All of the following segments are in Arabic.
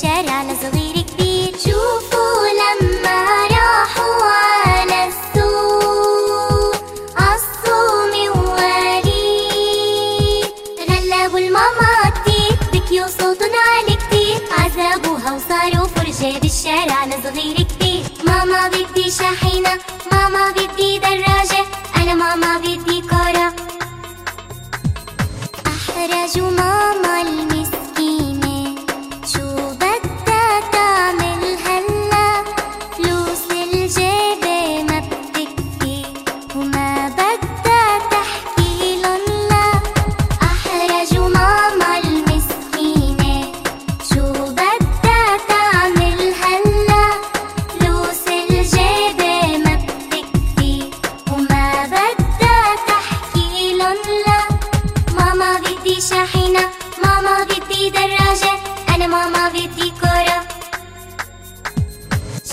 الشارع لصغير كبير. شوفوا لما راحوا على السوق. عصوا مواليد غلبوا الماما كتير بكيوا صوتن عالي كتير عذبوها وصاروا فرجة بالشارع لصغير كبير. ماما بدي شاحنة. ماما بدي دراجة. أنا ماما بدي كرة. أحرجوا ماما الماما ماما بدي كورة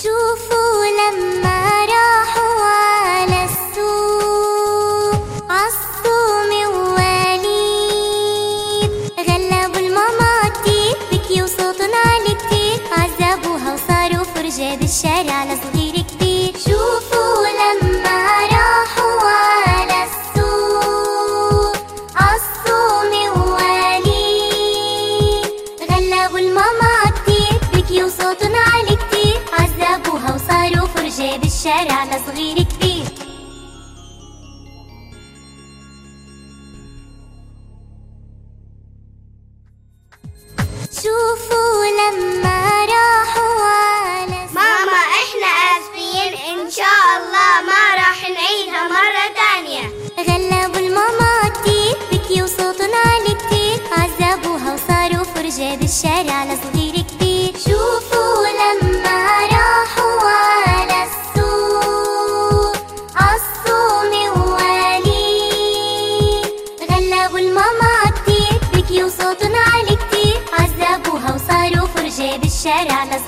شوفوا لما راحوا على السوق عصوا مواليد غلبوا الماما كتير بكيوا صوت عالي كتير عذبوها وصاروا فرجة بالشارع عالي كتير. عذبوها وصاروا فرجة بالشارع لصغير كتير شوفوا لما راحوا على ماما إحنا آسفين. إن شاء الله ما راح نعيدها مرة تانية. غلبوا الماما كتير. بكيوا صوت عالي كتير عذبوها وصاروا فرجة بالشارع that I